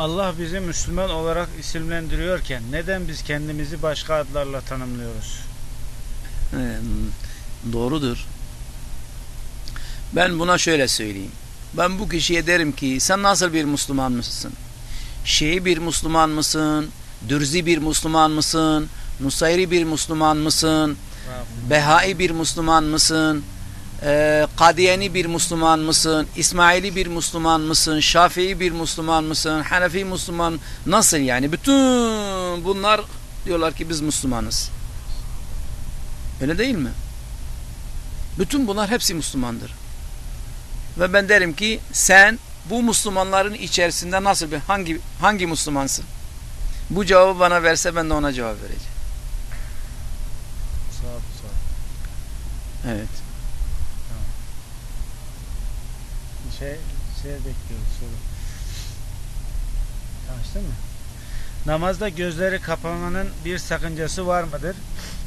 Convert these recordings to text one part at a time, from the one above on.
Allah bizi Müslüman olarak isimlendiriyorken neden biz kendimizi başka adlarla tanımlıyoruz? Ee, doğrudur. Ben buna şöyle söyleyeyim. Ben bu kişiye derim ki sen nasıl bir Müslüman mısın? Şii bir Müslüman mısın? Dürzi bir Müslüman mısın? Nusayri bir Müslüman mısın? Behai bir Müslüman mısın? Ee, Kadiyeni bir Müslüman mısın? İsmaili bir Müslüman mısın? Şafii bir Müslüman mısın? Hanefi Müslüman nasıl yani? Bütün bunlar diyorlar ki biz Müslümanız. Öyle değil mi? Bütün bunlar hepsi Müslümandır. Ve ben derim ki sen bu Müslümanların içerisinde nasıl bir hangi hangi Müslümansın? Bu cevabı bana verse ben de ona cevap vereceğim. Sağ ol, sağ ol. Evet. Şey, şey bekliyoruz soru. Açtın mı? Namazda gözleri kapamanın bir sakıncası var mıdır?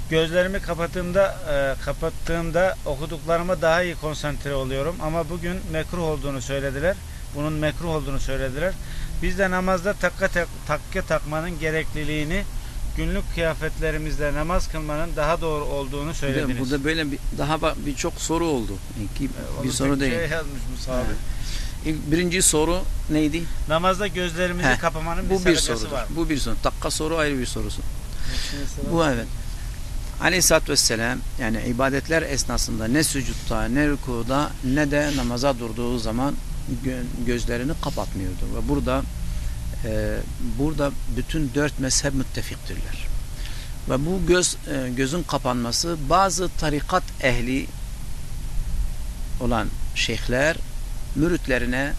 Gözlerimi kapattığımda e, kapattığımda okuduklarıma daha iyi konsantre oluyorum ama bugün mekruh olduğunu söylediler. Bunun mekruh olduğunu söylediler. Biz de namazda takka tak, takke takmanın gerekliliğini günlük kıyafetlerimizde namaz kılmanın daha doğru olduğunu söylediniz. Burada böyle bir, daha birçok soru oldu. İki, Onun bir soru değil. Şey yazmış. İlk, birinci soru neydi? Namazda gözlerimizi Heh, kapamanın bir Bu bir sorudur. var. Bu bir soru. Takka soru ayrı bir sorusu. Bu evet. Aleyhisselatü Vesselam yani ibadetler esnasında ne sücutta ne rükuda ne de namaza durduğu zaman gö- gözlerini kapatmıyordu. Ve burada e, burada bütün dört mezhep müttefiktirler. Ve bu göz e, gözün kapanması bazı tarikat ehli olan şeyhler müritlerine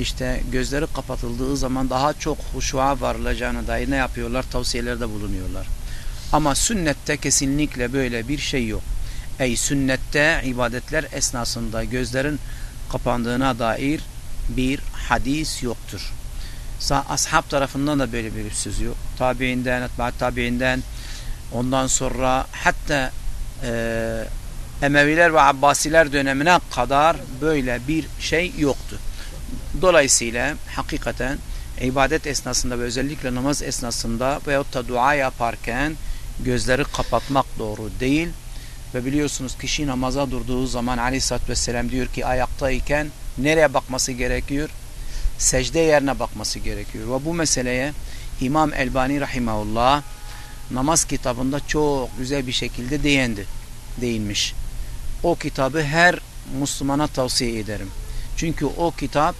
işte gözleri kapatıldığı zaman daha çok huşuğa varılacağına dair ne yapıyorlar? Tavsiyelerde bulunuyorlar. Ama sünnette kesinlikle böyle bir şey yok. Ey sünnette ibadetler esnasında gözlerin kapandığına dair bir hadis yoktur. Ashab tarafından da böyle bir söz yok. Tabiinden, etbaat tabiinden ondan sonra hatta e, Emeviler ve Abbasiler dönemine kadar böyle bir şey yoktu. Dolayısıyla hakikaten ibadet esnasında ve özellikle namaz esnasında veyahut da dua yaparken gözleri kapatmak doğru değil. Ve biliyorsunuz kişi namaza durduğu zaman aleyhissalatü vesselam diyor ki ayaktayken nereye bakması gerekiyor? Secde yerine bakması gerekiyor. Ve bu meseleye İmam Elbani Rahimahullah namaz kitabında çok güzel bir şekilde değindi. Değinmiş. O kitabı her Müslümana tavsiye ederim. Çünkü o kitap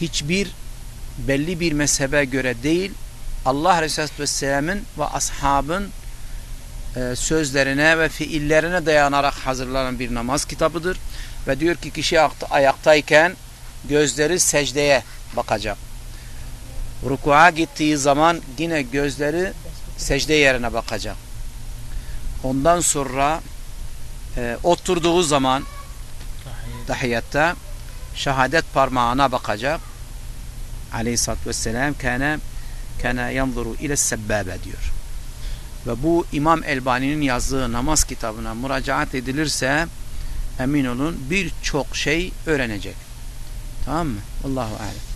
hiçbir belli bir mezhebe göre değil Allah Resulü Vesselam'ın ve ashabın e, sözlerine ve fiillerine dayanarak hazırlanan bir namaz kitabıdır. Ve diyor ki kişi ayaktayken gözleri secdeye bakacak. Rukuğa gittiği zaman yine gözleri secde yerine bakacak. Ondan sonra e, oturduğu zaman tahiyyatta şehadet parmağına bakacak. Aleyhisselatü Vesselam kâne kâne yanzuru ile sebbabe diyor. Ve bu İmam Elbani'nin yazdığı namaz kitabına müracaat edilirse emin olun birçok şey öğrenecek. تمام والله أعلم.